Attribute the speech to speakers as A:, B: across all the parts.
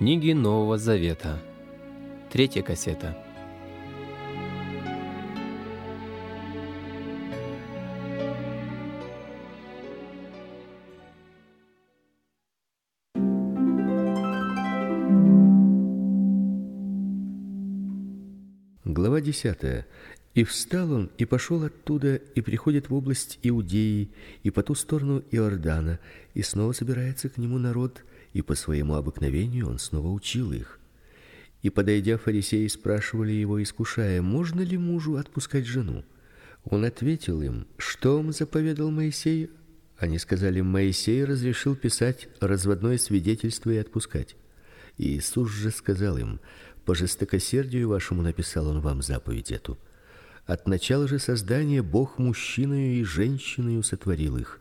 A: Книги Нового Завета. Третья кассета.
B: Глава 10. И встал он и пошел оттуда и приходит в область Иудеи и по ту сторону Иордана, и снова собирается к нему народ, и по своему обыкновению он снова учил их. И подойдя фарисеи спрашивали его, искушая: "Можно ли мужу отпускать жену?" Он ответил им: "Что вам заповедал Моисей?" Они сказали: "Моисей разрешил писать разводное свидетельство и отпускать". И Иисус же сказал им: "По жестокосердию вашему написал он вам заповедь эту. От начала же создания Бог мужчиною и женщиною сотворил их.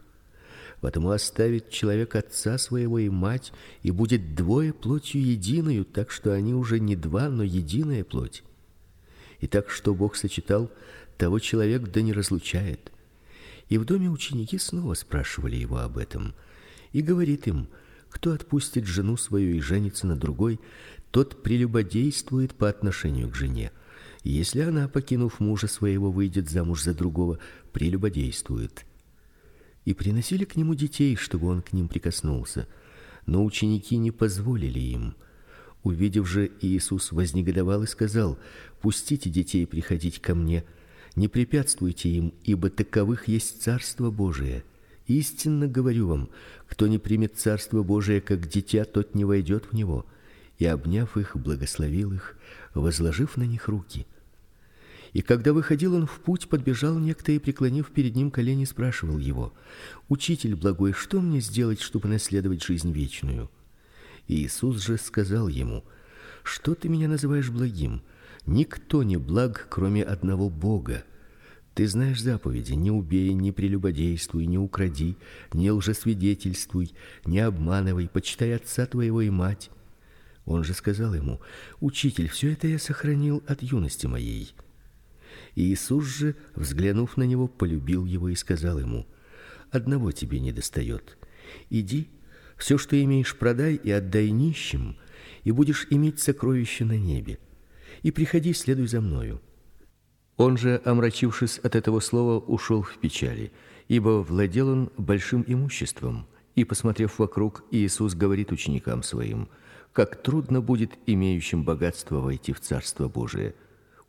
B: Потому оставит человек отца своего и мать, и будет двое плотью единую, так что они уже не два, но единая плоть. И так что Бог сочетал, того человек да не разлучает. И в доме ученики снова спрашивали его об этом, и говорит им: кто отпустит жену свою и женится на другой, тот прелюбодействует по отношению к жене. Если она, покинув мужа своего, выйдет замуж за другого, прелюбодействует и приносили к нему детей, чтобы он к ним прикоснулся. Но ученики не позволили им. Увидев же, Иисус вознегодовал и сказал: "Пустите детей приходить ко мне, не препятствуйте им, ибо таковых есть царство Божие. Истинно говорю вам, кто не примет царство Божие как дитя, тот не войдет в него". И обняв их, благословил их, возложив на них руки. И когда выходил он в путь, подбежал некто и преклонив перед ним колени, спрашивал его: "Учитель благой, что мне сделать, чтобы наследовать жизнь вечную?" И Иисус же сказал ему: "Что ты меня называешь благим? Никто не благ, кроме одного Бога. Ты знаешь заповеди: не убей, не прелюбодействуй, не укради, не лжесвидетельствуй, не обманывай, почитай отца твоего и мать". Он же сказал ему: "Учитель, все это я сохранил от юности моей". Иисус же, взглянув на него, полюбил его и сказал ему: "Одного тебе недостает. Иди, все, что имеешь, продай и отдай нищим, и будешь иметь сокровище на небе. И приходи, следуй за мною". Он же, омрачившись от этого слова, ушел в печали, ибо владел он большим имуществом. И посмотрев вокруг, Иисус говорит ученикам своим: как трудно будет имеющим богатство войти в Царство Божие.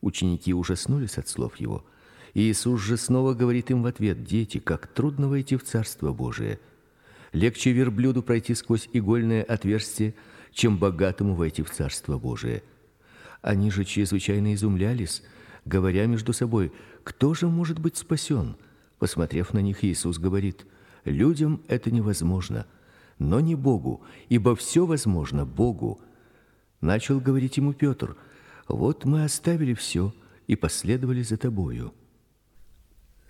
B: Ученики ужаснулись от слов его. И Иисус же снова говорит им в ответ: "Дети, как трудно войти в Царство Божие. Легче верблюду пройти сквозь игольное отверстие, чем богатому войти в Царство Божие". Они же чрезвычайно изумлялись, говоря между собой: "Кто же может быть спасен?" Посмотрев на них, Иисус говорит: "Людям это невозможно, но не Богу, ибо все возможно Богу". Начал говорить ему Петр: вот мы оставили все и последовали за тобою.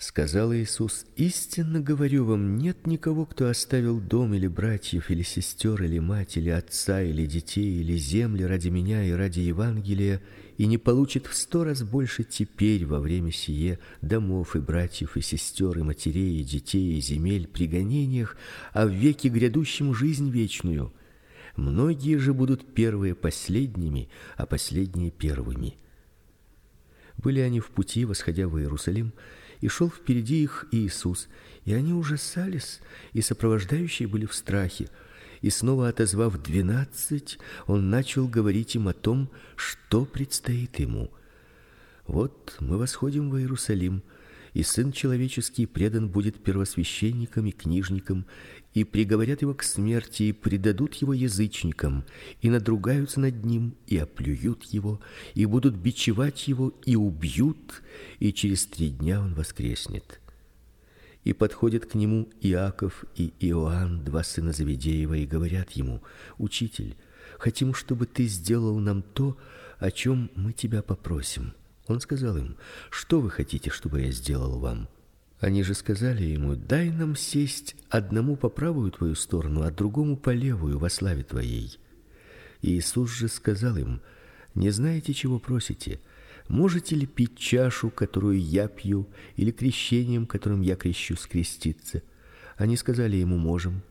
B: Сказал Иисус: Истинно говорю вам, нет никого, кто оставил дом или братьев, или сестер, или мать, или отца, или детей, или земли ради меня и ради Евангелия, и не получит в сто раз больше теперь во время сие домов и братьев и сестер и матерей и детей и земель при гонениях, а в веке грядущем жизнь вечную. Многие же будут первые последними, а последние первыми. Были они в пути, восходя в Иерусалим, и шел впереди их Иисус, и они ужасались, и сопровождающие были в страхе. И снова отозвав двенадцать, он начал говорить им о том, что предстоит ему. Вот мы восходим в Иерусалим, и сын человеческий предан будет первосвященникам и книжникам, и приговорят его к смерти и предадут его язычникам, и надругаются над ним и оплюют его, и будут бичевать его и убьют, и через три дня он воскреснет. И подходят к нему Иаков и Иоанн, два сына Завидеева, и говорят ему: "Учитель, хотим, чтобы ты сделал нам то, о чем мы тебя попросим". Он сказал им: "Что вы хотите, чтобы я сделал вам?" Они же сказали ему: "Дай нам сесть одному по правую твою сторону, а другому по левую во славе твоей". Иисус же сказал им: "Не знаете, чего просите? Можете ли пить чашу, которую я пью, или крещением, которым я крещу, скреститься?" Они сказали ему: "Можем".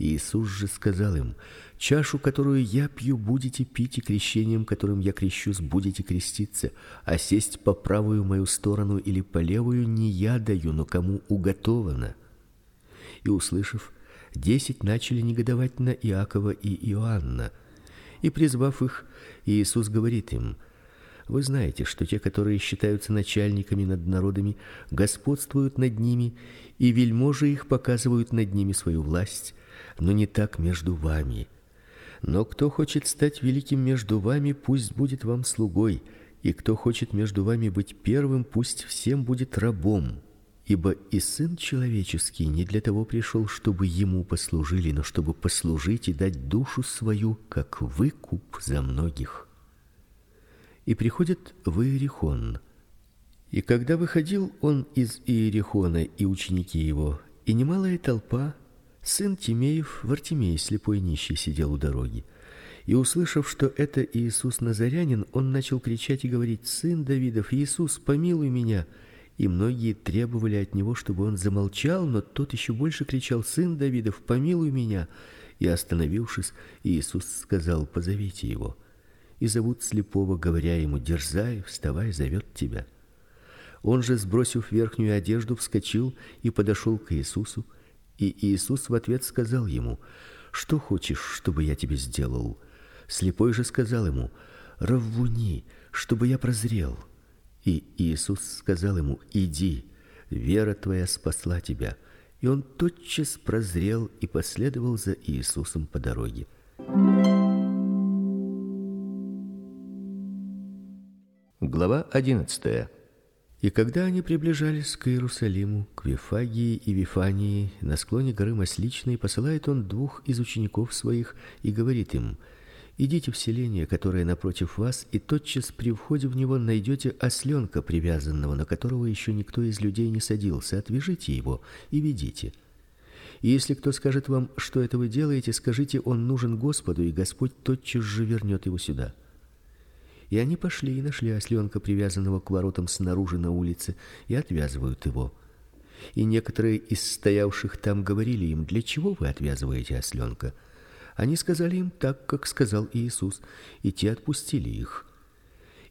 B: Иисус же сказал им: Чашу, которую я пью, будете пить, и крещением, которым я крещусь, будете креститься, а сесть по правую мою сторону или по левую не я даю, но кому уготовано. И услышав, десять начали негодовать на Иакова и Иоанна. И призвав их, Иисус говорит им: Вы знаете, что те, которые считаются начальниками над народами, господствуют над ними, и вельможи их показывают над ними свою власть, но не так между вами. Но кто хочет стать великим между вами, пусть будет вам слугой, и кто хочет между вами быть первым, пусть всем будет рабом. Ибо и сын человеческий не для того пришел, чтобы ему послужили, но чтобы послужить и дать душу свою как выкуп за многих. И приходит в Иерихон. И когда выходил он из Иерихона и ученики его, и немалая толпа, Сын Тимеев, Вартимей, слепой нищий, сидел у дороги. И услышав, что это Иисус Назарянин, он начал кричать и говорить: "Сын Давидов, Иисус, помилуй меня!" И многие требовали от него, чтобы он замолчал, но тот еще больше кричал: "Сын Давидов, помилуй меня!" И остановившись, Иисус сказал: "Позовите его". И зовут слепого, говоря ему: "Дерзай, вставай, зовет тебя". Он же, сбросив верхнюю одежду, вскочил и подошел к Иисусу. И Иисус в ответ сказал ему: "Что хочешь, чтобы я тебе сделал?" Слепой же сказал ему: "Раввуни, чтобы я прозрел". И Иисус сказал ему: "Иди, вера твоя спасла тебя". И он тотчас прозрел и последовал за Иисусом по дороге. Глава одиннадцатая. И когда они приближались к Иерусалиму, к Вифагии и Вифании, на склоне горы Масличной, посылает он двух из учеников своих и говорит им: Идите в селение, которое напротив вас, и тотчас при входе в него найдете осленка привязанного, на которого еще никто из людей не садился. Отвяжите его и ведите. И если кто скажет вам, что это вы делаете, скажите: он нужен Господу, и Господь тотчас же вернет его сюда. И они пошли и нашли осленка, привязанного к воротам снаружи на улице, и отвязывают его. И некоторые из стоявших там говорили им: "Для чего вы отвязываете осленка?" Они сказали им так, как сказал Иисус, и те отпустили их.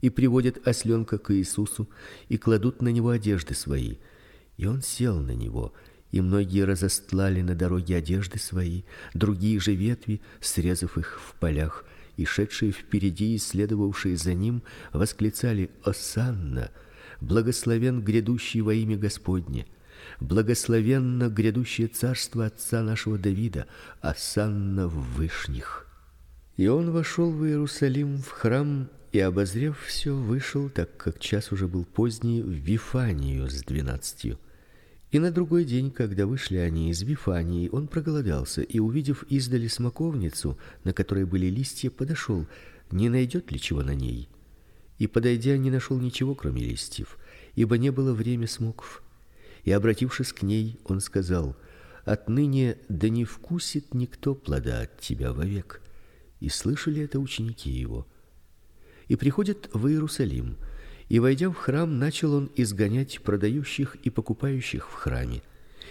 B: И приводят осленка к Иисусу и кладут на него одежды свои. И он сел на него, и многие разостлали на дороге одежды свои, другие же ветви, срезав их в полях, и шедшие впереди и следовавшие за ним восклицали: "Осанна! Благословен грядущий во имя Господне! Благословенно грядущее царство отца нашего Давида! Осанна в вышних!" И он вошел в Иерусалим в храм и обозрев все, вышел, так как час уже был поздний, в Вифанию с двенадцатью. И на другой день, когда вышли они из Вифании, он проголодался и, увидев издали смоковницу, на которой были листья, подошел, не найдет ли чего на ней. И подойдя, не нашел ничего, кроме листьев, ибо не было время смоков. И обратившись к ней, он сказал: Отныне да не вкусит никто плода от тебя вовек. И слышали это ученики его. И приходят в Иерусалим и войдя в храм, начал он изгонять продающих и покупающих в храме.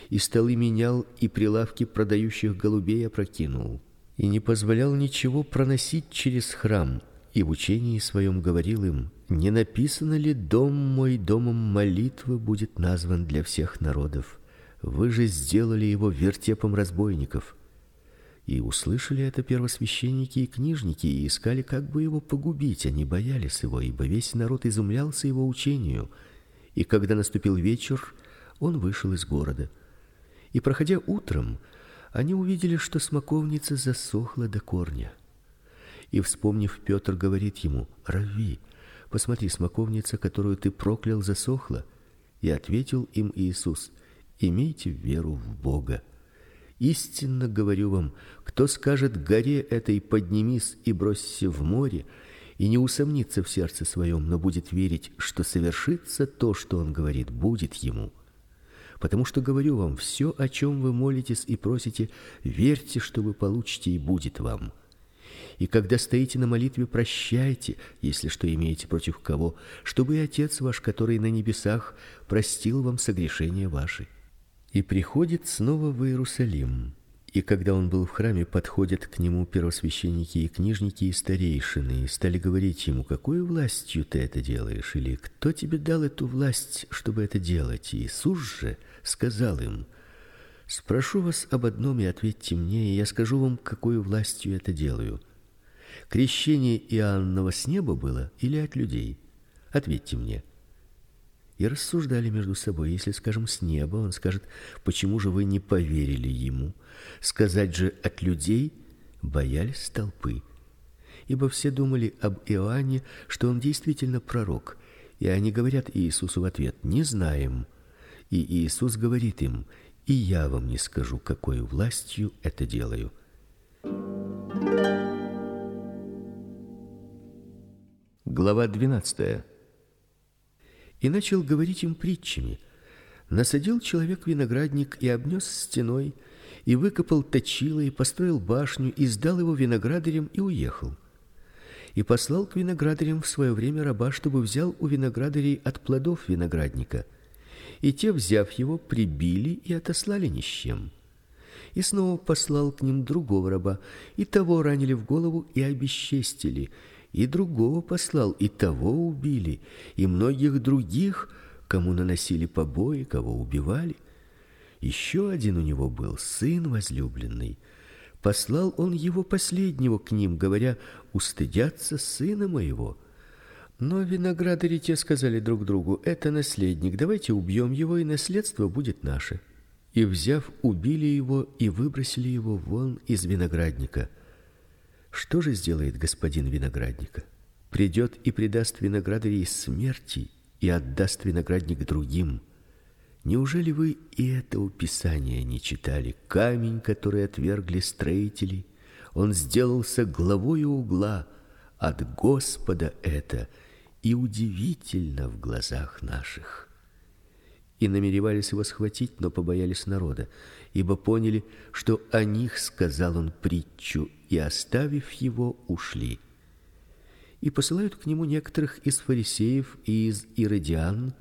B: И столы менял, и прилавки продающих голубей опрокинул, и не позволял ничего проносить через храм. И в учении своем говорил им: не написано ли: дом мой домом молитвы будет назван для всех народов? Вы же сделали его вертепом разбойников. И услышали это первосвященники и книжники и искали, как бы его погубить, они боялись его, ибо весь народ изумлялся его учению. И когда наступил вечер, он вышел из города. И проходя утром, они увидели, что смоковница засохла до корня. И вспомнив, Петр говорит ему: "Рави, посмотри, смоковница, которую ты проклял, засохла". И ответил им Иисус: "Имейте веру в Бога". Истинно говорю вам, кто скажет горе этой поднимись и бросься в море, и не усомнится в сердце своем, но будет верить, что совершится то, что он говорит, будет ему. Потому что говорю вам, все, о чем вы молитесь и просите, верьте, что вы получите и будет вам. И когда стоите на молитве, прощайте, если что имеете против кого, чтобы и Отец ваш, который на небесах, простил вам согрешения ваши и приходит снова в Иерусалим. И когда он был в храме, подходят к нему первосвященники и книжники и старейшины и стали говорить ему: "Какой властью ты это делаешь? Или кто тебе дал эту власть, чтобы это делать?" Иисус же сказал им: "Спрошу вас об одном и ответьте мне, и я скажу вам, какой властью это делаю. Крещение Иоаннова с неба было или от людей? Ответьте мне" и рассуждали между собой. Если, скажем, с неба, он скажет: "Почему же вы не поверили ему?" Сказать же от людей боялись толпы. Ибо все думали об Иоанне, что он действительно пророк. И они говорят Иисусу в ответ: "Не знаем". И Иисус говорит им: "И я вам не скажу, какой властью это делаю". Глава 12 и начал говорить им притчами. Насадил человек виноградник и обнес стеной, и выкопал точило и построил башню и сдал его виноградарям и уехал. И послал к виноградарям в свое время раба, чтобы взял у виноградарей от плодов виноградника. И те, взяв его, прибили и отослали ни с чем. И снова послал к ним другого раба, и того ранили в голову и обесчестили и другого послал, и того убили, и многих других, кому наносили побои, кого убивали. Еще один у него был сын возлюбленный. Послал он его последнего к ним, говоря: "Устыдятся сына моего". Но виноградари те сказали друг другу: "Это наследник, давайте убьем его, и наследство будет наше". И взяв, убили его и выбросили его вон из виноградника. Что же сделает господин виноградника? Придет и предаст виноградарей смерти и отдаст виноградник другим. Неужели вы и это уписание не читали? Камень, который отвергли строители, он сделался главой угла. От Господа это и удивительно в глазах наших. И намеревались его схватить, но побоялись народа, ибо поняли, что о них сказал он притчу, и оставив его, ушли. И посылают к нему некоторых из фарисеев и из иродиан,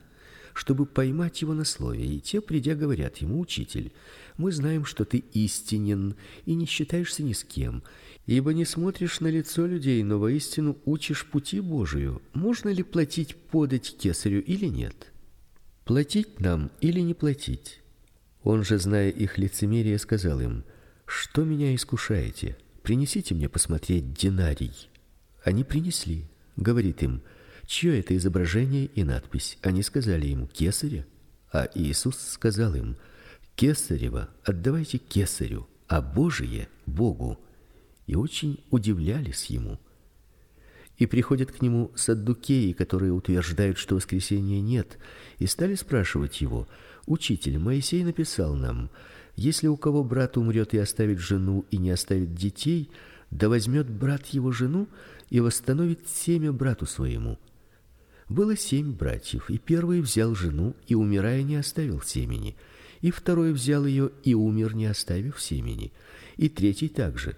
B: чтобы поймать его на слове. И те, придя, говорят ему: "Учитель, мы знаем, что ты истинен и не считаешься ни с кем, ибо не смотришь на лицо людей, но воистину учишь пути Божию. Можно ли платить подать кесарю или нет? Платить нам или не платить?" Он же, зная их лицемерие, сказал им: "Что меня искушаете? Принесите мне посмотреть динарий". Они принесли. Говорит им: "Чье это изображение и надпись?" Они сказали ему: "Кесаря". А Иисус сказал им: "Кесарево отдавайте кесарю, а Божие Богу". И очень удивлялись ему. И приходят к нему саддукеи, которые утверждают, что воскресения нет, и стали спрашивать его: Учитель, Моисей написал нам: если у кого брат умрет и оставит жену и не оставит детей, да возьмет брат его жену и восстановит семя брату своему. Было семь братьев, и первый взял жену и умирая не оставил семени, и второй взял ее и умер не оставив семени, и третий также.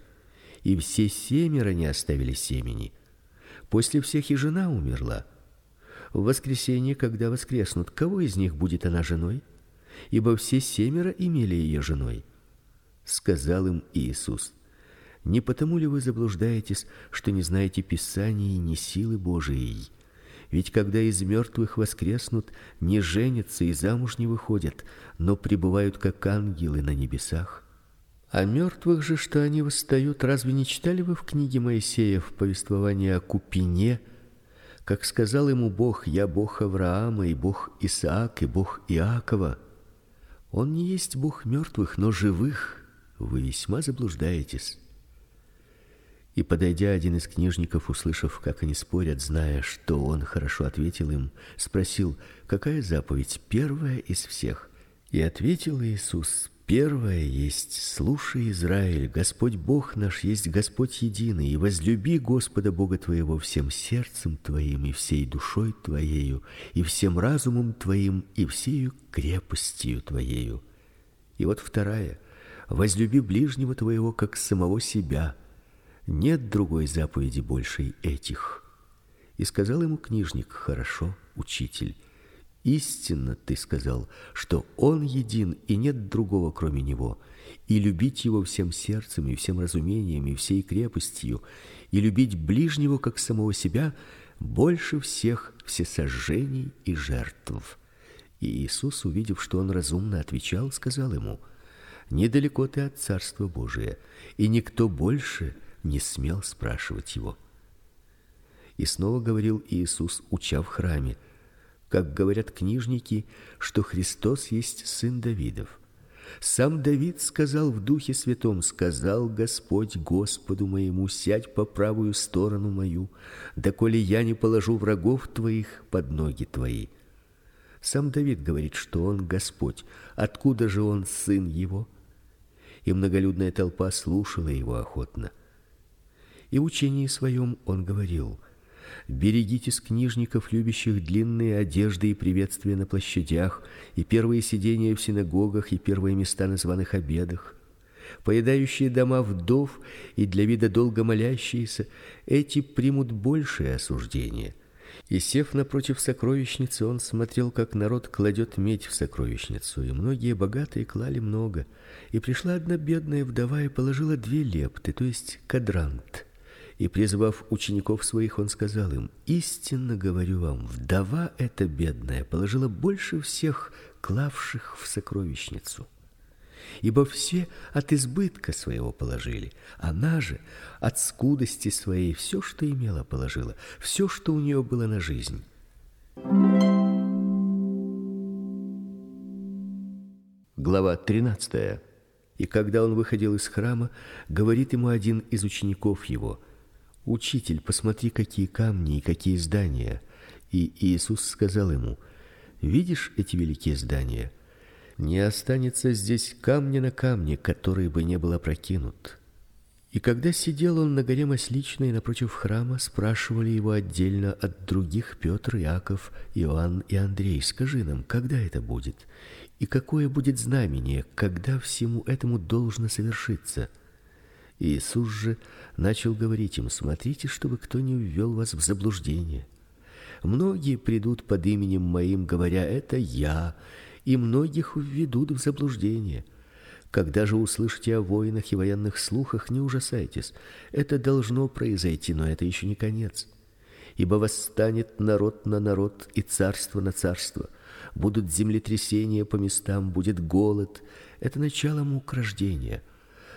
B: И все семеро не оставили семени. После всех и жена умерла. В воскресенье, когда воскреснут, кого из них будет она женой? Ибо все семеро имели ее женой. Сказал им Иисус: Не потому ли вы заблуждаетесь, что не знаете Писаний ни силы Божией? Ведь когда из мертвых воскреснут, не женятся и замуж не выходят, но пребывают как ангелы на небесах. А мертвых же, что они восстают, разве не читали вы в книге Моисея в повествовании о Купине, как сказал ему Бог: "Я Бог Авраама и Бог Исаака и Бог Иакова"? Он не есть Бог мертвых, но живых. Вы весьма заблуждаетесь. И подойдя один из книжников, услышав, как они спорят, зная, что он хорошо ответил им, спросил: "Какая заповедь первая из всех?" И ответил Иисус: Первое есть: слушай, Израиль, Господь Бог наш есть Господь единый, и возлюби Господа Бога твоего всем сердцем твоим и всей душой твоею, и всем разумом твоим и всею крепостью твоею. И вот вторая: возлюби ближнего твоего как самого себя. Нет другой заповеди большей этих. И сказал ему книжник: хорошо, учитель. Истинно ты сказал, что он един и нет другого кроме него, и любить его всем сердцем и всем разумением и всей крепостью, и любить ближнего как самого себя больше всех всесожжений и жертв. И Иисус, увидев, что он разумно отвечал, сказал ему: Недалеко ты от царства Божия, и никто больше не смел спрашивать его. И снова говорил Иисус, уча в храме: как говорят книжники, что Христос есть сын Давидов. Сам Давид сказал в духе святом: сказал Господь Господу моему: сядь по правую сторону мою, доколе я не положу врагов твоих под ноги твои. Сам Давид говорит, что он Господь. Откуда же он сын его? И многолюдная толпа слушала его охотно. И в учении своем он говорил: Берегитесь книжников, любящих длинные одежды и приветствия на площадях, и первые сидения в синагогах, и первые места на званых обедах. Поедающие дома вдов и для вида долго молящиеся, эти примут большее осуждение. И сев напротив сокровищницы, он смотрел, как народ кладет медь в сокровищницу, и многие богатые клали много. И пришла одна бедная вдова и положила две лепты, то есть кадрант и призвав учеников своих, он сказал им: "Истинно говорю вам, вдова эта бедная положила больше всех клавших в сокровищницу. Ибо все от избытка своего положили, она же от скудости своей все, что имела, положила, все, что у нее было на жизнь". Глава 13. И когда он выходил из храма, говорит ему один из учеников его: Учитель, посмотри, какие камни и какие здания. И Иисус сказал ему: Видишь эти великие здания? Не останется здесь камня на камне, который бы не был опрокинут. И когда сидел он на горе Масличной напротив храма, спрашивали его отдельно от других Петр, Иаков, Иоанн и Андрей: "Скажи нам, когда это будет? И какое будет знамение, когда всему этому должно совершиться?" Иисус же начал говорить им: "Смотрите, чтобы кто не ввел вас в заблуждение. Многие придут под именем моим, говоря: это я, и многих введут в заблуждение. Когда же услышите о войнах и военных слухах, не ужасайтесь. Это должно произойти, но это еще не конец. Ибо восстанет народ на народ и царство на царство. Будут землетрясения по местам, будет голод. Это начало мук рождения.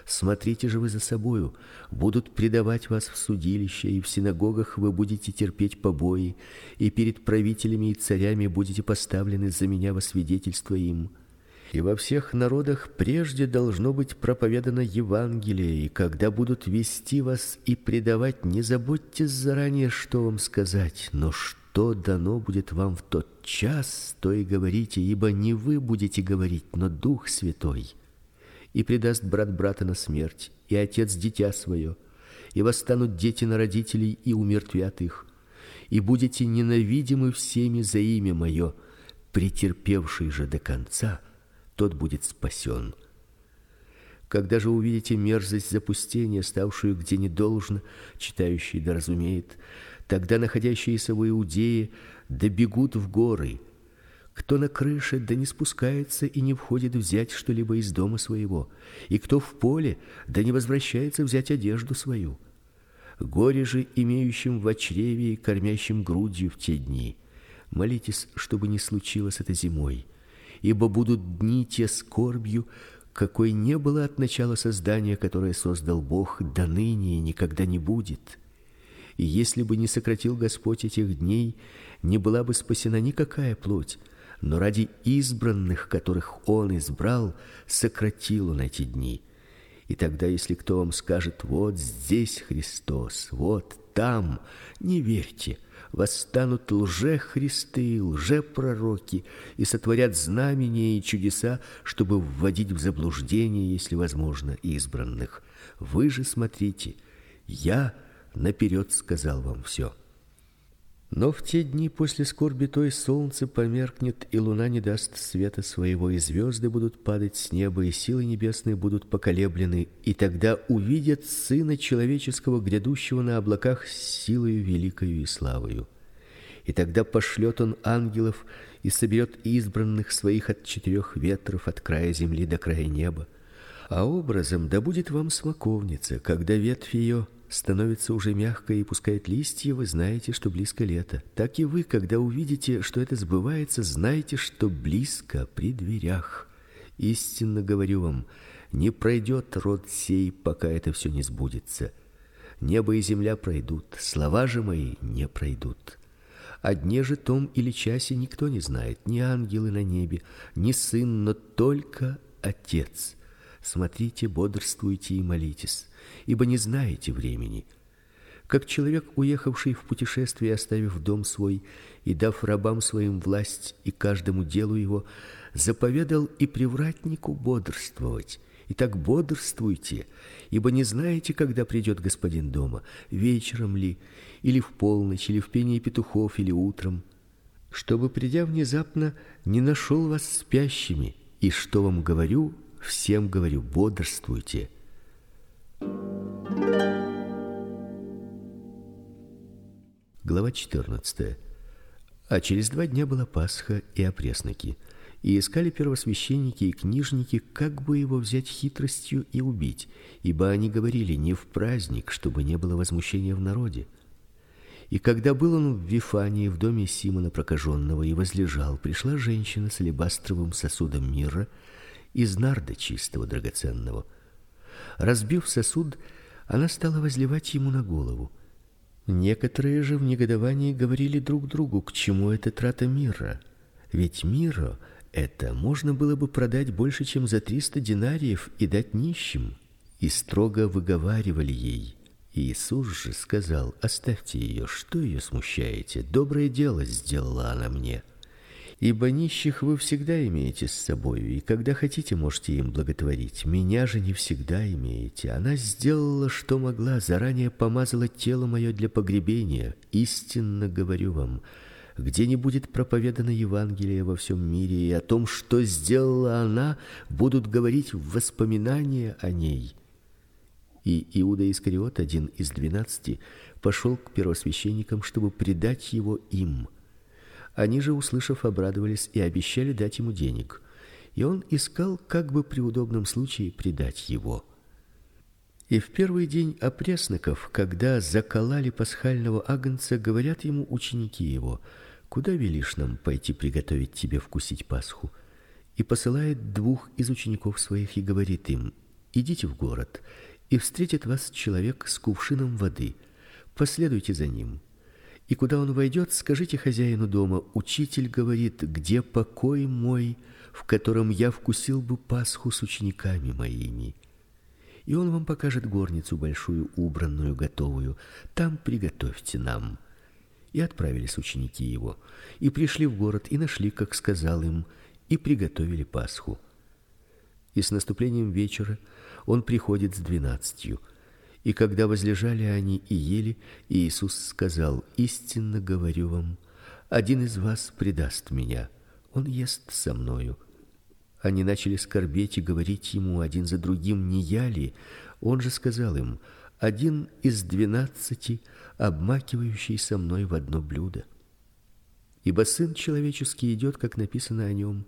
B: Смотрите же вы за собою, будут предавать вас в судилище, и в синагогах вы будете терпеть побои, и перед правителями и царями будете поставлены за меня во свидетельство им. И во всех народах прежде должно быть проповедано Евангелие, и когда будут вести вас и предавать, не заботьтесь заранее, что вам сказать, но что дано будет вам в тот час, то и говорите, ибо не вы будете говорить, но Дух Святой и предаст брат брата на смерть, и отец дитя свое, и восстанут дети на родителей и умертвят их. И будете ненавидимы всеми за имя мое, претерпевший же до конца, тот будет спасен. Когда же увидите мерзость запустения, ставшую где не должно, читающий да разумеет, тогда находящиеся в Иудее добегут в горы, кто на крыше, да не спускается и не входит взять что-либо из дома своего, и кто в поле, да не возвращается взять одежду свою. Горе же имеющим в чреве и кормящим грудью в те дни. Молитесь, чтобы не случилось это зимой, ибо будут дни те скорбью, какой не было от начала создания, которое создал Бог, до ныне и никогда не будет. И если бы не сократил Господь этих дней, не была бы спасена никакая плоть но ради избранных, которых он избрал, сократил он эти дни. И тогда, если кто вам скажет: "Вот здесь Христос, вот там", не верьте. Восстанут лже-христы, лже-пророки и сотворят знамения и чудеса, чтобы вводить в заблуждение, если возможно, избранных. Вы же смотрите, я наперед сказал вам все. Но в те дни после скорби той солнце померкнет, и луна не даст света своего, и звезды будут падать с неба, и силы небесные будут поколеблены, и тогда увидят сына человеческого грядущего на облаках с силою великою и славою. И тогда пошлет он ангелов и соберет избранных своих от четырех ветров от края земли до края неба А образом да будет вам смоковница, когда ветвь ее становится уже мягкой и пускает листья, вы знаете, что близко лето. Так и вы, когда увидите, что это сбывается, знайте, что близко при дверях. Истинно говорю вам, не пройдет род сей, пока это все не сбудется. Небо и земля пройдут, слова же мои не пройдут. О дне же том или часе никто не знает, ни ангелы на небе, ни сын, но только Отец. Смотрите, бодрствуйте и молитесь, ибо не знаете времени. Как человек, уехавший в путешествие, оставив дом свой и дав рабам своим власть и каждому делу его, заповедал и привратнику бодрствовать. Итак, бодрствуйте, ибо не знаете, когда придет господин дома, вечером ли, или в полночь, или в пении петухов, или утром, чтобы придя внезапно, не нашел вас спящими. И что вам говорю, всем говорю: бодрствуйте. Глава 14. А через два дня была Пасха и опресноки. И искали первосвященники и книжники, как бы его взять хитростью и убить, ибо они говорили: не в праздник, чтобы не было возмущения в народе. И когда был он в Вифании в доме Симона прокаженного и возлежал, пришла женщина с алебастровым сосудом мира из нарда чистого драгоценного. Разбив сосуд, она стала возливать ему на голову. Некоторые же в негодовании говорили друг другу: "К чему эта трата мира? Ведь мира это можно было бы продать больше, чем за триста динариев и дать нищим". И строго выговаривали ей: Иисус же сказал: "Оставьте ее, что ее смущаете? Доброе дело сделала она мне. Ибо нищих вы всегда имеете с собой, и когда хотите, можете им благотворить. Меня же не всегда имеете. Она сделала, что могла, заранее помазала тело мое для погребения. Истинно говорю вам, где не будет проповедано Евангелие во всем мире, и о том, что сделала она, будут говорить в воспоминания о ней". И Иуда Искариот, один из двенадцати, пошел к первосвященникам, чтобы предать его им. Они же, услышав, обрадовались и обещали дать ему денег. И он искал, как бы при удобном случае предать его. И в первый день опресноков, когда закололи пасхального агнца, говорят ему ученики его: "Куда велишь нам пойти приготовить тебе вкусить Пасху?" И посылает двух из учеников своих и говорит им: "Идите в город, и встретит вас человек с кувшином воды. Последуйте за ним. И куда он войдет, скажите хозяину дома: учитель говорит: где покой мой, в котором я вкусил бы Пасху с учениками моими. И он вам покажет горницу большую, убранную, готовую. Там приготовьте нам. И отправились ученики его, и пришли в город и нашли, как сказал им, и приготовили Пасху. И с наступлением вечера он приходит с двенадцатью. И когда возлежали они и ели, Иисус сказал: "Истинно говорю вам, один из вас предаст меня. Он ест со мною". Они начали скорбеть и говорить ему один за другим: "Не я ли?" Он же сказал им: "Один из двенадцати, обмакивающий со мной в одно блюдо. Ибо сын человеческий идет, как написано о нем,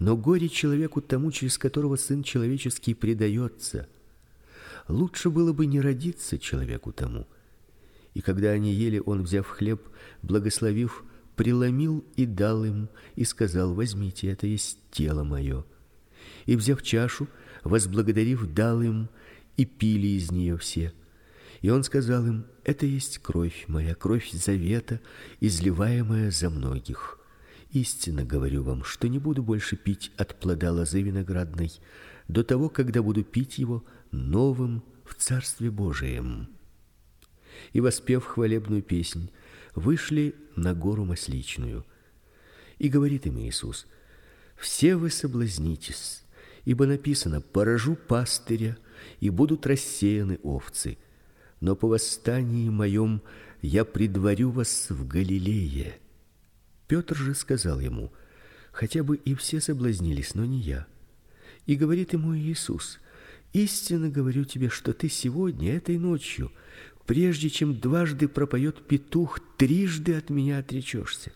B: но горе человеку тому, через которого сын человеческий предается. Лучше было бы не родиться человеку тому. И когда они ели, он, взяв хлеб, благословив, преломил и дал им, и сказал: "Возьмите, это есть тело мое". И взяв чашу, возблагодарив, дал им, и пили из нее все. И он сказал им: "Это есть кровь моя, кровь завета, изливаемая за многих". Истинно говорю вам, что не буду больше пить от плода лозы виноградной до того, когда буду пить его новым в Царстве Божием. И воспев хвалебную песнь, вышли на гору Масличную. И говорит им Иисус: Все вы соблазнитесь, ибо написано: поражу пастыря, и будут рассеяны овцы. Но по восстании моем я предварю вас в Галилее. Петр же сказал ему: хотя бы и все соблазнились, но не я. И говорит ему Иисус: истинно говорю тебе, что ты сегодня этой ночью, прежде чем дважды пропоет петух, трижды от меня отречешься.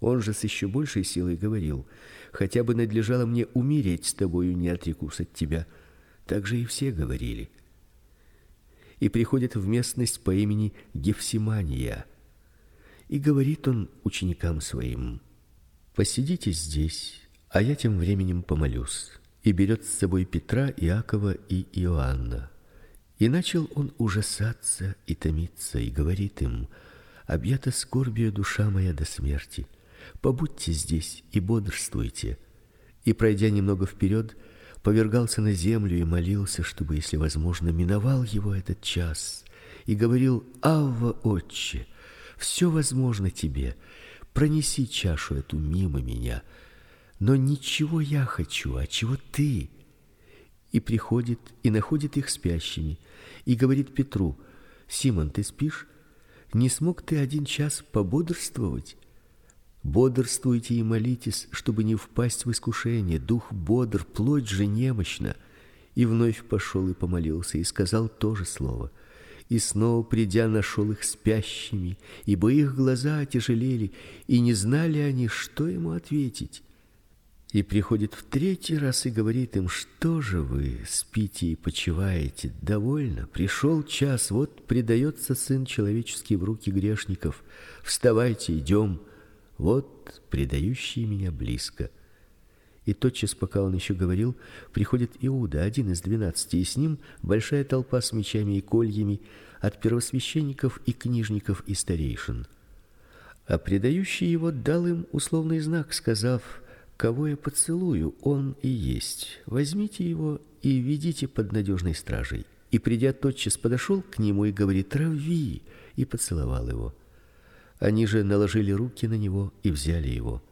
B: Он же с еще большей силой говорил: хотя бы надлежало мне умереть с тобою, не отрекусь от тебя. Так же и все говорили. И приходит в местность по имени Гефсимания. И говорит он ученикам своим: "Посидите здесь, а я тем временем помолюсь". И берет с собой Петра, Иакова и Иоанна. И начал он ужасаться и томиться, и говорит им: "Объята скорбью душа моя до смерти. Побудьте здесь и бодрствуйте". И пройдя немного вперед, повергался на землю и молился, чтобы, если возможно, миновал его этот час, и говорил: "Авва, Отче, все возможно тебе. Пронеси чашу эту мимо меня, но ничего я хочу, а чего ты?" И приходит и находит их спящими, и говорит Петру: "Симон, ты спишь? Не смог ты один час пободрствовать?" Бодрствуйте и молитесь, чтобы не впасть в искушение. Дух бодр, плоть же немощна. И вновь пошел и помолился и сказал то же слово. И снова придя, нашел их спящими, ибо их глаза отяжелели, и не знали они, что ему ответить. И приходит в третий раз и говорит им: "Что же вы спите и почиваете? Довольно, пришел час, вот предается сын человеческий в руки грешников. Вставайте, идем вот предающий меня близко. И тотчас, пока он еще говорил, приходит Иуда, один из двенадцати, и с ним большая толпа с мечами и кольями от первосвященников и книжников и старейшин. А предающий его дал им условный знак, сказав: "Кого я поцелую, он и есть. Возьмите его и ведите под надежной стражей". И придя тотчас подошел к нему и говорит: "Рави", и поцеловал его. Они же наложили руки на него и взяли его.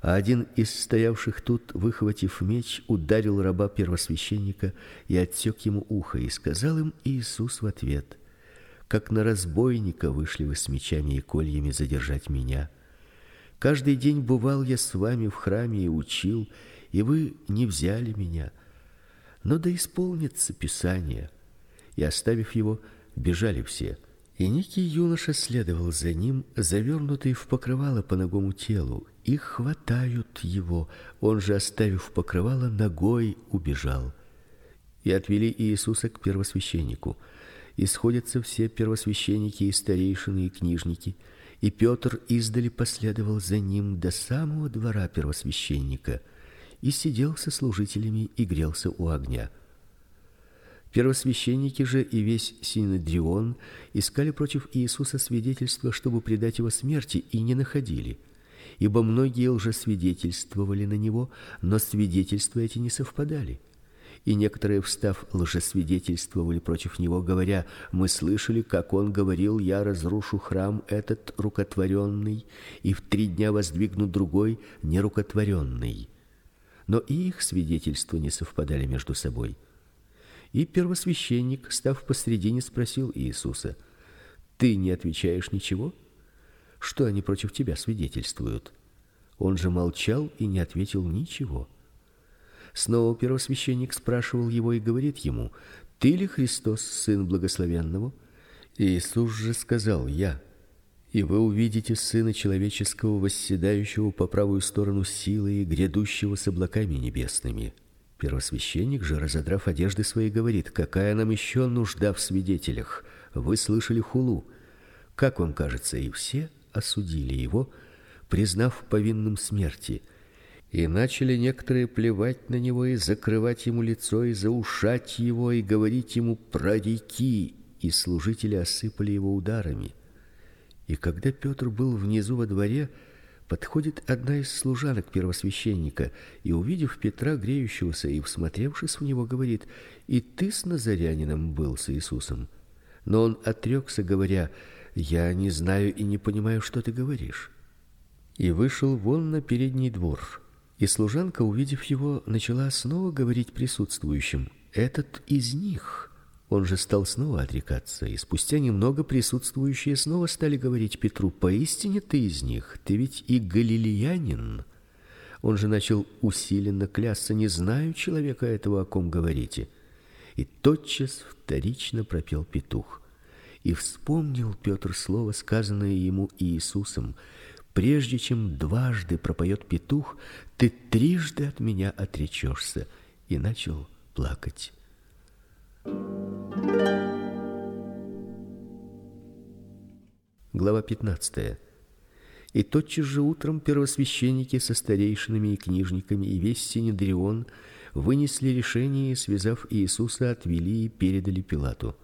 B: А один из стоявших тут, выхватив меч, ударил раба первосвященника и отсек ему ухо, и сказал им Иисус в ответ: как на разбойника вышли вы с мечами и кольями задержать меня. Каждый день бывал я с вами в храме и учил, и вы не взяли меня. Но да исполнится писание. И оставив его, бежали все. И некий юноша следовал за ним, завернутый в покрывало по ногому телу, и хватают его. Он же, оставив покрывало, ногой убежал. И отвели Иисуса к первосвященнику. И все первосвященники и старейшины и книжники, и Петр издали последовал за ним до самого двора первосвященника и сидел со служителями и грелся у огня. Первосвященники же и весь синедрион искали против Иисуса свидетельства, чтобы предать его смерти, и не находили. Ибо многие лжесвидетельствовали на него, но свидетельства эти не совпадали. И некоторые, встав, лжесвидетельствовали против него, говоря: "Мы слышали, как он говорил: я разрушу храм этот рукотворенный, и в три дня воздвигну другой нерукотворенный". Но и их свидетельства не совпадали между собой. И первосвященник, став посредине, спросил Иисуса: "Ты не отвечаешь ничего? Что они против тебя свидетельствуют?" Он же молчал и не ответил ничего. Снова первосвященник спрашивал его и говорит ему: "Ты ли Христос, сын благословенного?" Иисус же сказал: "Я". И вы увидите сына человеческого восседающего по правую сторону силы и грядущего с облаками небесными. Первосвященник же, разодрав одежды свои, говорит: "Какая нам еще нужда в свидетелях? Вы слышали хулу. Как вам кажется, и все осудили его, признав повинным смерти?" И начали некоторые плевать на него и закрывать ему лицо и заушать его и говорить ему прореки, и служители осыпали его ударами. И когда Петр был внизу во дворе, Подходит одна из служанок первосвященника и, увидев Петра греющегося и всмотревшись в него, говорит: "И ты с назарянином был с Иисусом?" Но он отрекся, говоря: "Я не знаю и не понимаю, что ты говоришь". И вышел вон на передний двор. И служанка, увидев его, начала снова говорить присутствующим: "Этот из них". Он же стал снова отрекаться, и спустя немного присутствующие снова стали говорить Петру: "Поистине ты из них, ты ведь и галилеянин". Он же начал усиленно клясться: "Не знаю человека этого, о ком говорите". И тотчас вторично пропел петух. И вспомнил Петр слово, сказанное ему Иисусом: Прежде чем дважды пропоет петух, ты трижды от меня отречешься. И начал плакать. Глава 15. И тотчас же утром первосвященники со старейшинами и книжниками и весь синедрион вынесли решение, связав Иисуса, отвели и передали Пилату.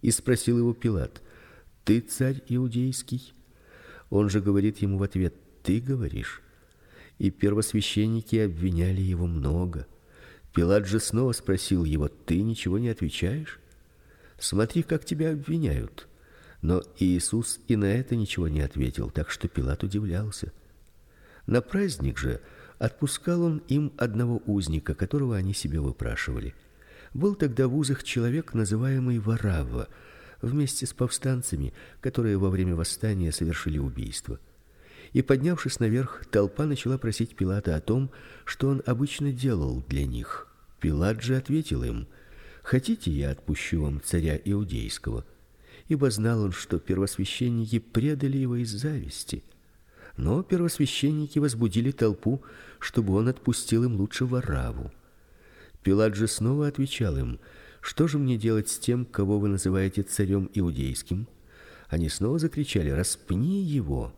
B: И спросил его Пилат: "Ты царь иудейский?" Он же говорит ему в ответ: "Ты говоришь". И первосвященники обвиняли его много. Пилат же снова спросил его: "Ты ничего не отвечаешь? Смотри, как тебя обвиняют". Но Иисус и на это ничего не ответил, так что Пилат удивлялся. На праздник же отпускал он им одного узника, которого они себе выпрашивали. Был тогда в узах человек, называемый Варавва, вместе с повстанцами, которые во время восстания совершили убийство. И поднявшись наверх, толпа начала просить Пилата о том, что он обычно делал для них. Пилат же ответил им: "Хотите, я отпущу вам царя иудейского?" Ибо знал он, что первосвященники предали его из зависти. Но первосвященники возбудили толпу, чтобы он отпустил им лучше Вараву. Пилат же снова отвечал им: "Что же мне делать с тем, кого вы называете царем иудейским?" Они снова закричали: "Распни его!"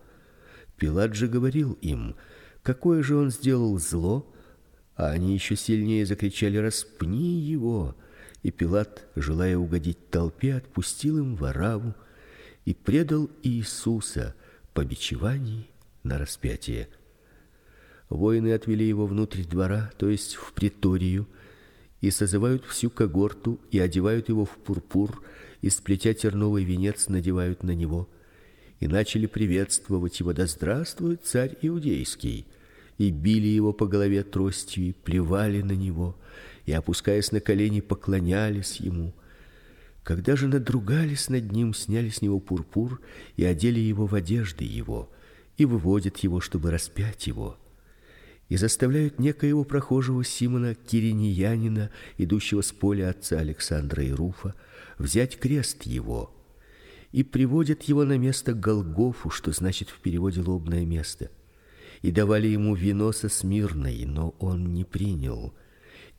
B: Пилат же говорил им: "Какое же он сделал зло?" А они еще сильнее закричали: "Распни его!" И Пилат, желая угодить толпе, отпустил им Вараву и предал Иисуса по бичеванию на распятие. Воины отвели его внутрь двора, то есть в преторию, и созывают всю когорту и одевают его в пурпур, и сплетя терновый венец надевают на него, и начали приветствовать его: "Да здравствует царь иудейский!" И били его по голове тростью и плевали на него, и опускаясь на колени, поклонялись ему. Когда же надругались над ним, сняли с него пурпур и одели его в одежды его, и выводят его, чтобы распять его. И заставляют некоего прохожего Симона Кириньянина, идущего с поля отца Александра и Руфа, взять крест его. И приводят его на место Голгофу, что значит в переводе лобное место. И давали ему вино со смирной, но он не принял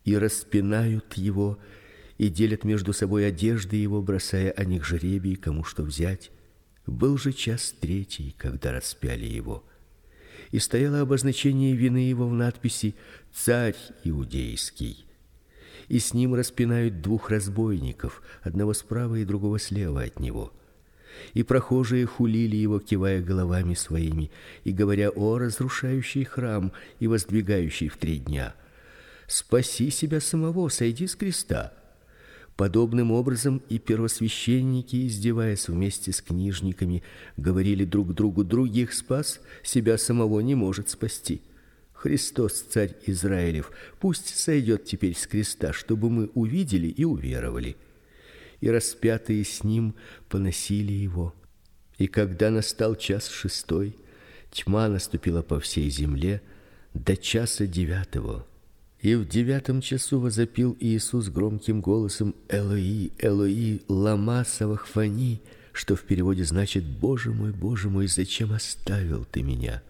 B: и распинают его и делят между собой одежды его, бросая о них жребий, кому что взять. Был же час третий, когда распяли его. И стояло обозначение вины его в надписи Царь иудейский. И с ним распинают двух разбойников, одного справа и другого слева от него. И прохожие хулили его, кивая головами своими и говоря: "О, разрушающий храм и воздвигающий в три дня!" спаси себя самого, сойди с креста. Подобным образом и первосвященники, издеваясь вместе с книжниками, говорили друг другу: других спас, себя самого не может спасти. Христос, царь Израилев, пусть сойдет теперь с креста, чтобы мы увидели и уверовали. И распятые с ним поносили его. И когда настал час шестой, тьма наступила по всей земле до часа девятого. И в девятом часу возопил Иисус громким голосом: "Элои, Элои, лама савахфани", что в переводе значит: "Боже мой, Боже мой, зачем оставил ты меня?"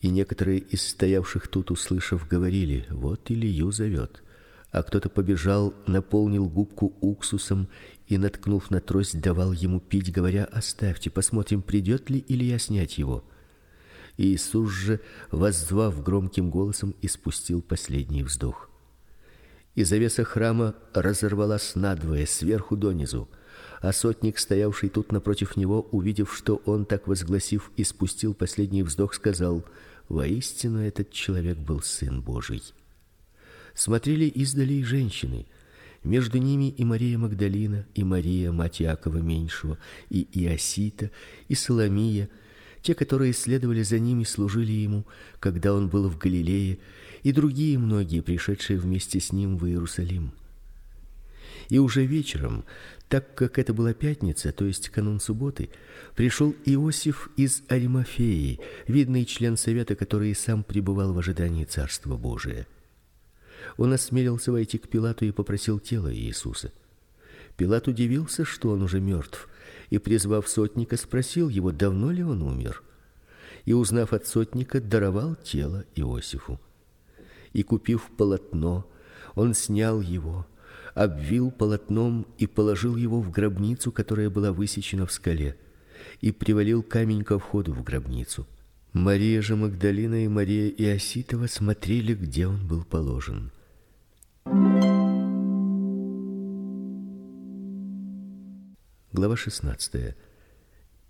B: И некоторые из стоявших тут, услышав, говорили: "Вот Илью зовет". А кто-то побежал, наполнил губку уксусом и наткнув на трость, давал ему пить, говоря: "Оставьте, посмотрим, придет ли Илья снять его". Иисус же, воззвав громким голосом, испустил последний вздох. И завеса храма разорвалась надвое сверху донизу. А сотник, стоявший тут напротив него, увидев, что он так возгласив испустил последний вздох, сказал: "Воистину этот человек был сын Божий". Смотрели издали и женщины, между ними и Мария Магдалина, и Мария мать Иакова меньшего, и Иосита, и Соломия, те, которые следовали за ними, служили ему, когда он был в Галилее, и другие многие, пришедшие вместе с ним в Иерусалим. И уже вечером, так как это была пятница, то есть канун субботы, пришел Иосиф из Аримафеи, видный член совета, который и сам пребывал в ожидании царства Божия. Он осмелился войти к Пилату и попросил тело Иисуса. Пилат удивился, что он уже мертв, и, призвав сотника, спросил его, давно ли он умер. И, узнав от сотника, даровал тело Иосифу. И, купив полотно, он снял его, обвил полотном и положил его в гробницу, которая была высечена в скале. и привалил камень ко входу в гробницу. Мария же Магдалина и Мария Иоситова смотрели, где он был положен. Глава 16.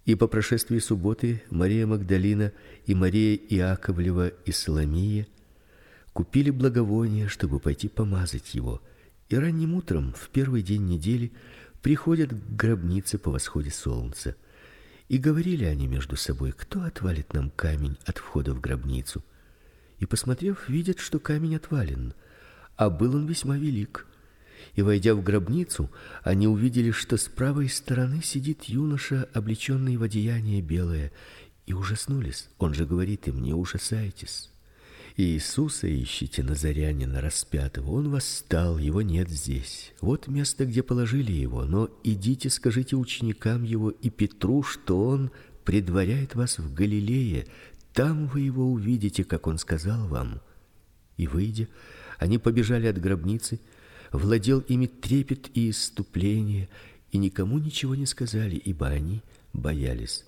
B: И по прошествии субботы Мария Магдалина и Мария Иаковлева и Соломия купили благовония, чтобы пойти помазать его. И ранним утром в первый день недели приходят к гробнице по восходе солнца. И говорили они между собой: кто отвалит нам камень от входа в гробницу? И посмотрев, видят, что камень отвален, а был он весьма велик. И войдя в гробницу, они увидели, что с правой стороны сидит юноша, облеченный в одеяние белое, и ужаснулись. Он же говорит им: "Не ужасайтесь. Иисуса ищите Назарянина распятого. Он восстал, его нет здесь. Вот место, где положили его. Но идите, скажите ученикам его и Петру, что он предваряет вас в Галилее. Там вы его увидите, как он сказал вам". И выйдя, они побежали от гробницы владел ими трепет и иступление, и никому ничего не сказали, ибо они боялись.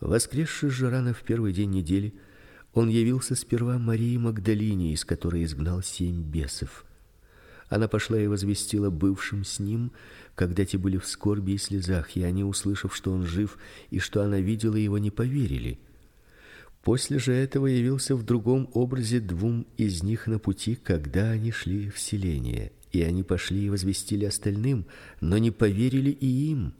B: Воскресший же рано в первый день недели, он явился сперва Марии Магдалине, из которой изгнал семь бесов. Она пошла и возвестила бывшим с ним, когда те были в скорби и слезах, и они, услышав, что он жив и что она видела его, не поверили. После же этого явился в другом образе двум из них на пути, когда они шли в селение, и они пошли и возвестили остальным, но не поверили и им.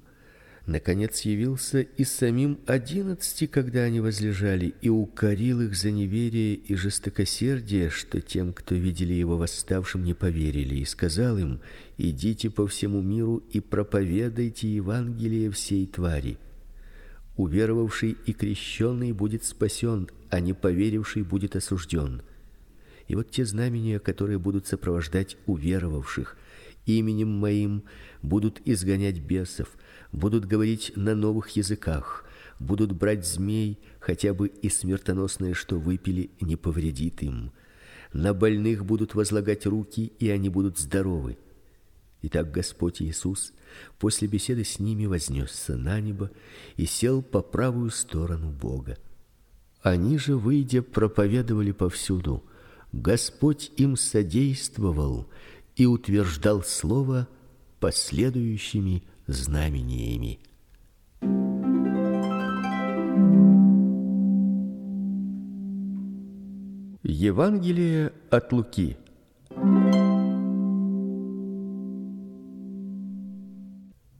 B: Наконец явился и самим одиннадцати, когда они возлежали, и укорил их за неверие и жестокосердие, что тем, кто видели его восставшим, не поверили, и сказал им: идите по всему миру и проповедуйте Евангелие всей твари. Уверовавший и крещенный будет спасен, а не поверивший будет осужден. И вот те знамения, которые будут сопровождать уверовавших, именем моим будут изгонять бесов, будут говорить на новых языках, будут брать змей, хотя бы и смертоносное, что выпили, не повредит им. На больных будут возлагать руки, и они будут здоровы. Итак, Господь Иисус после беседы с ними вознесся на небо и сел по правую сторону Бога. Они же, выйдя, проповедовали повсюду. Господь им содействовал и утверждал слово последующими знамениями. Евангелие от Луки.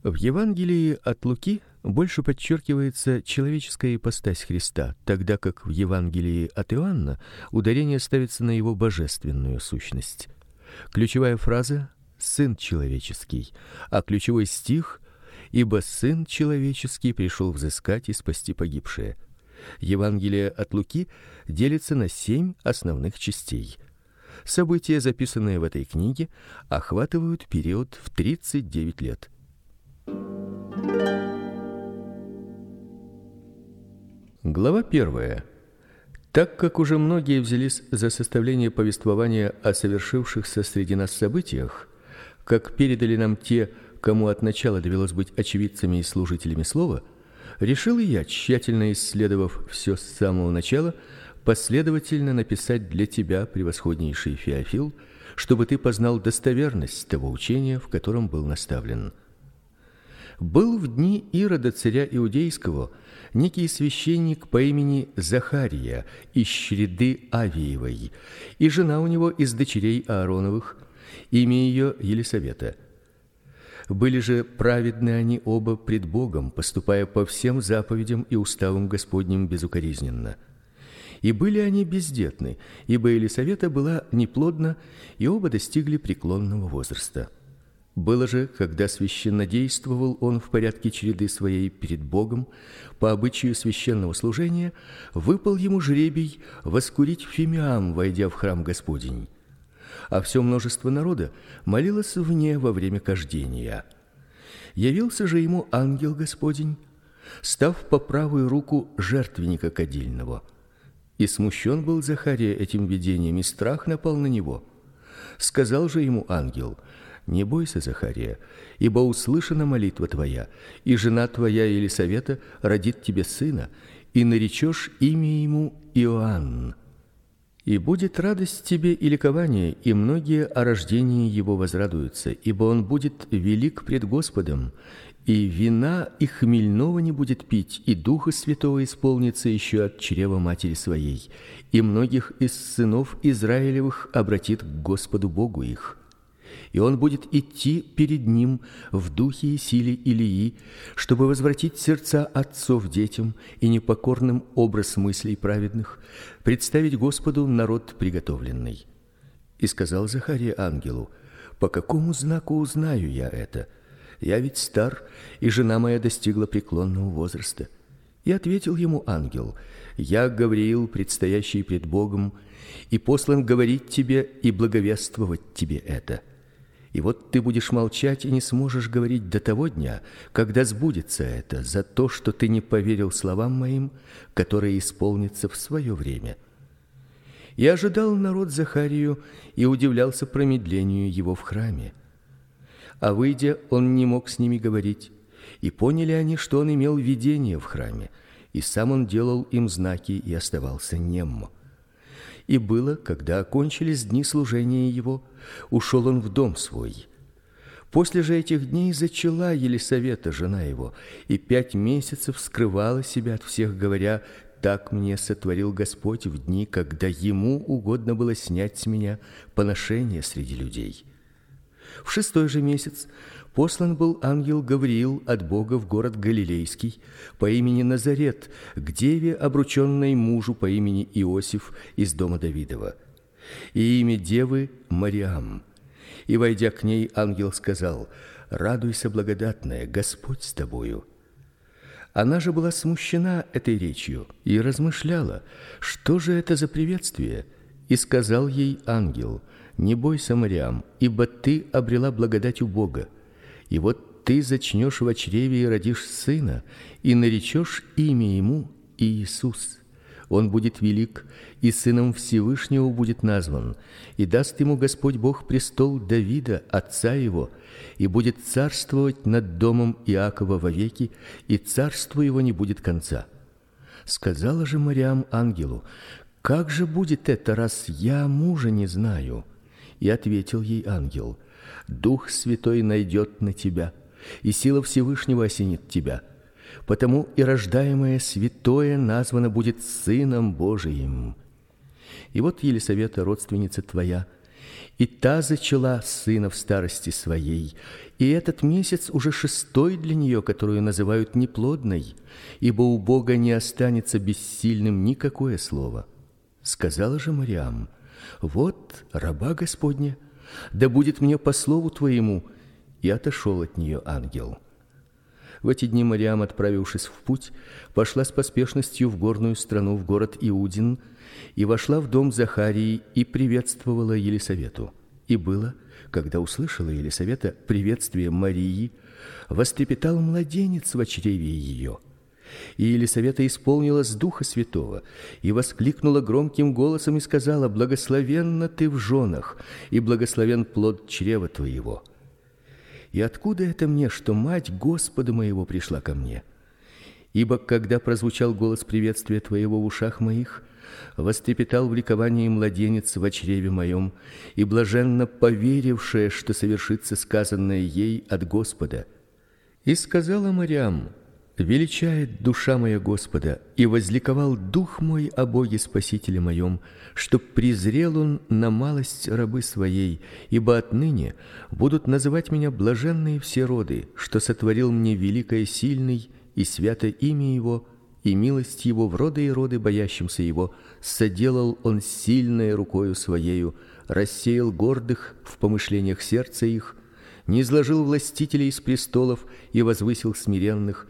B: В Евангелии от Луки больше подчеркивается человеческая ипостась Христа, тогда как в Евангелии от Иоанна ударение ставится на его божественную сущность. Ключевая фраза сын человеческий, а ключевой стих ибо сын человеческий пришел взыскать и спасти погибшие. Евангелие от Луки делится на семь основных частей. События, записанные в этой книге, охватывают период в 39 лет. Глава первая. Так как уже многие взялись за составление повествования о совершившихся среди нас событиях, как передали нам те, кому от начала довелось быть очевидцами и служителями слова, решил и я, тщательно исследовав все с самого начала, последовательно написать для тебя, превосходнейший Феофил, чтобы ты познал достоверность того учения, в котором был наставлен. Был в дни Ирода царя иудейского некий священник по имени Захария из череды Авиевой, и жена у него из дочерей Аароновых, имя ее Елисавета. Были же праведны они оба пред Богом, поступая по всем заповедям и уставам Господним безукоризненно. И были они бездетны, ибо Елисавета была неплодна, и оба достигли преклонного возраста. Было же, когда священнодействовал он в порядке череды своей перед Богом, по обычаю священного служения, выпал ему жребий воскурить фимиам, войдя в храм Господень. А все множество народа молилось вне во время кождения. Явился же ему ангел Господень, став по правую руку жертвенника кадильного. И смущен был Захария этим видением, и страх напал на него. Сказал же ему ангел: Не бойся, Захария, ибо услышана молитва твоя, и жена твоя Елисавета родит тебе сына, и наречешь имя ему Иоанн. И будет радость тебе и ликование, и многие о рождении его возрадуются, ибо он будет велик пред Господом, и вина и хмельного не будет пить, и Духа Святого исполнится еще от чрева матери своей, и многих из сынов Израилевых обратит к Господу Богу их и он будет идти перед ним в духе и силе Илии, чтобы возвратить сердца отцов детям и непокорным образ мыслей праведных, представить Господу народ приготовленный. И сказал Захария ангелу: по какому знаку узнаю я это? Я ведь стар, и жена моя достигла преклонного возраста. И ответил ему ангел: Я Гавриил, предстоящий пред Богом, и послан говорить тебе и благовествовать тебе это. И вот ты будешь молчать и не сможешь говорить до того дня, когда сбудется это за то, что ты не поверил словам моим, которые исполнятся в свое время. Я ожидал народ Захарию и удивлялся промедлению его в храме. А выйдя, он не мог с ними говорить, и поняли они, что он имел видение в храме, и сам он делал им знаки и оставался нем. И было, когда окончились дни служения его, ушел он в дом свой. После же этих дней зачала Елисавета, жена его, и пять месяцев скрывала себя от всех, говоря: так мне сотворил Господь в дни, когда ему угодно было снять с меня поношение среди людей. В шестой же месяц послан был ангел Гавриил от Бога в город Галилейский по имени Назарет, к деве, обрученной мужу по имени Иосиф из дома Давидова. И имя девы Мариам. И войдя к ней, ангел сказал: "Радуйся, благодатная, Господь с тобою". Она же была смущена этой речью и размышляла, что же это за приветствие, и сказал ей ангел: "Не бойся, Мариам, ибо ты обрела благодать у Бога. И вот ты зачнешь в чреве и родишь сына, и наречешь имя ему Иисус. Он будет велик, и сыном Всевышнего будет назван, и даст ему Господь Бог престол Давида, отца его, и будет царствовать над домом Иакова вовеки, и царство его не будет конца. Сказала же Мариам ангелу: Как же будет это, раз я мужа не знаю? И ответил ей ангел: Дух Святой найдет на тебя, и сила Всевышнего осенит тебя. Потому и рождаемое святое названо будет сыном Божиим. И вот Елисавета, родственница твоя, и та зачала сына в старости своей, и этот месяц уже шестой для нее, которую называют неплодной, ибо у Бога не останется бессильным никакое слово. Сказала же Мариам: Вот раба Господня, да будет мне по слову твоему. И отошел от нее ангел. В эти дни Мариам, отправившись в путь, пошла с поспешностью в горную страну, в город Иудин, и вошла в дом Захарии и приветствовала Елисавету. И было, когда услышала Елисавета приветствие Марии, вострепетал младенец в чреве ее. И Елисавета исполнилась духа святого и воскликнула громким голосом и сказала: Благословенна ты в женах, и благословен плод чрева твоего. И откуда это мне, что мать Господа моего пришла ко мне? Ибо когда прозвучал голос приветствия твоего в ушах моих, вострепетал в ликовании младенец в чреве моем, и блаженно поверившая, что совершится сказанное ей от Господа. И сказала Мариам: Величает душа моя Господа, и возликовал дух мой о Боге Спасителе моем, что презрел он на малость рабы своей, ибо отныне будут называть меня блаженные все роды, что сотворил мне великое сильный и свято имя его, и милость его в роды и роды боящимся его, соделал он сильной рукою своею, рассеял гордых в помышлениях сердца их, не изложил властителей с престолов и возвысил смиренных,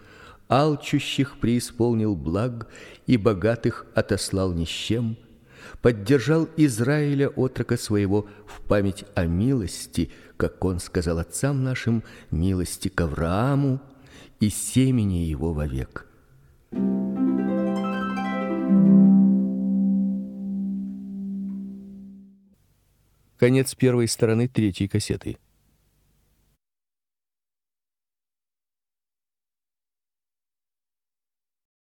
B: алчущих преисполнил благ и богатых отослал ни с чем, поддержал Израиля отрока своего в память о милости, как он сказал отцам нашим, милости к Аврааму и семени его вовек. Конец первой стороны третьей кассеты.